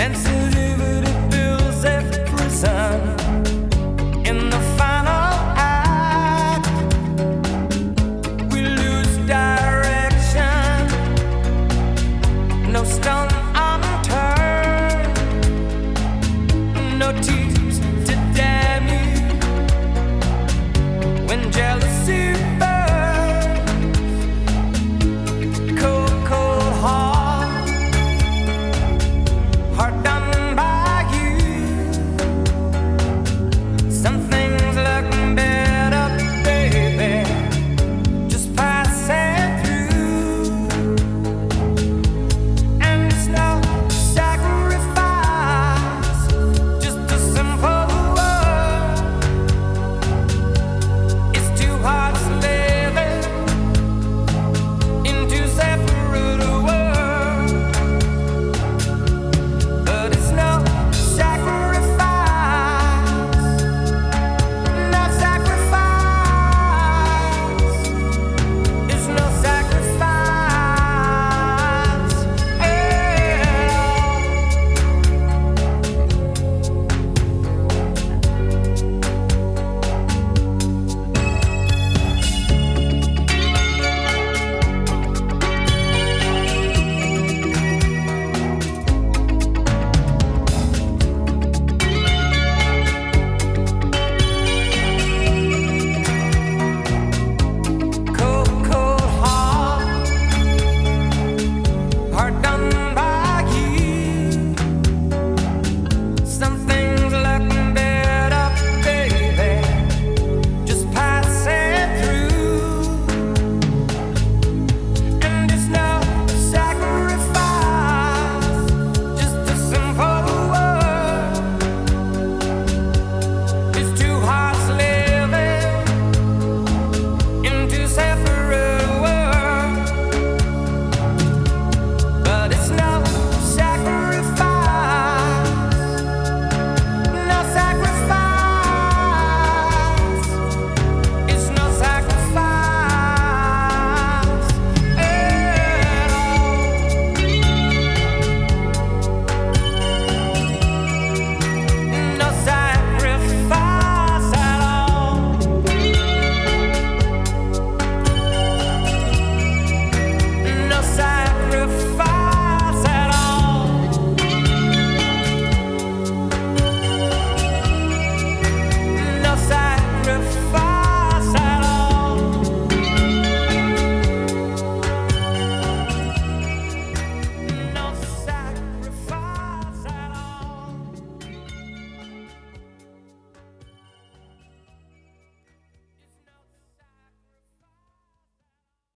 and